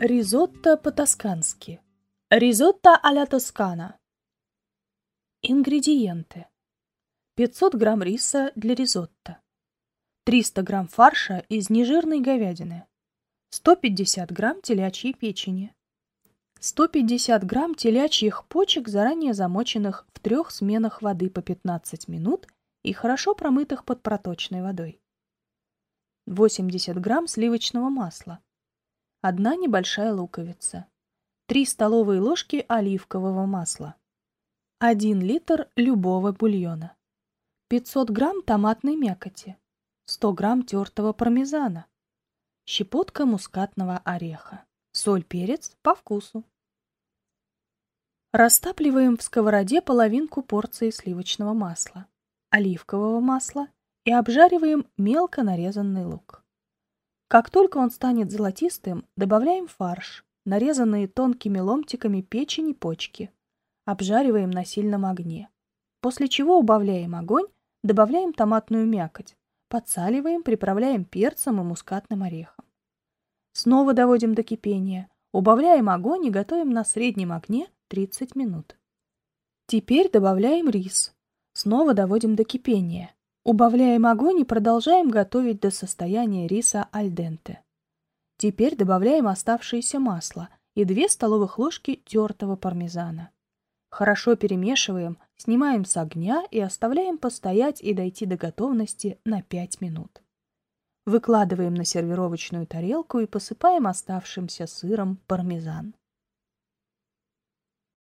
Ризотто по-тоскански. Ризотто а-ля Тоскана. Ингредиенты. 500 грамм риса для ризотто. 300 грамм фарша из нежирной говядины. 150 грамм телячьей печени. 150 грамм телячьих почек, заранее замоченных в трех сменах воды по 15 минут и хорошо промытых под проточной водой. 80 грамм сливочного масла. Одна небольшая луковица. 3 столовые ложки оливкового масла. 1 литр любого бульона. 500 грамм томатной мякоти. 100 грамм тертого пармезана. Щепотка мускатного ореха. Соль, перец по вкусу. Растапливаем в сковороде половинку порции сливочного масла, оливкового масла и обжариваем мелко нарезанный лук. Как только он станет золотистым, добавляем фарш, нарезанные тонкими ломтиками печень и почки. Обжариваем на сильном огне. После чего убавляем огонь, добавляем томатную мякоть, подсаливаем, приправляем перцем и мускатным орехом. Снова доводим до кипения, убавляем огонь и готовим на среднем огне 30 минут. Теперь добавляем рис. Снова доводим до кипения. Убавляем огонь и продолжаем готовить до состояния риса альденте. Теперь добавляем оставшееся масло и 2 столовых ложки тертого пармезана. Хорошо перемешиваем, снимаем с огня и оставляем постоять и дойти до готовности на 5 минут. Выкладываем на сервировочную тарелку и посыпаем оставшимся сыром пармезан.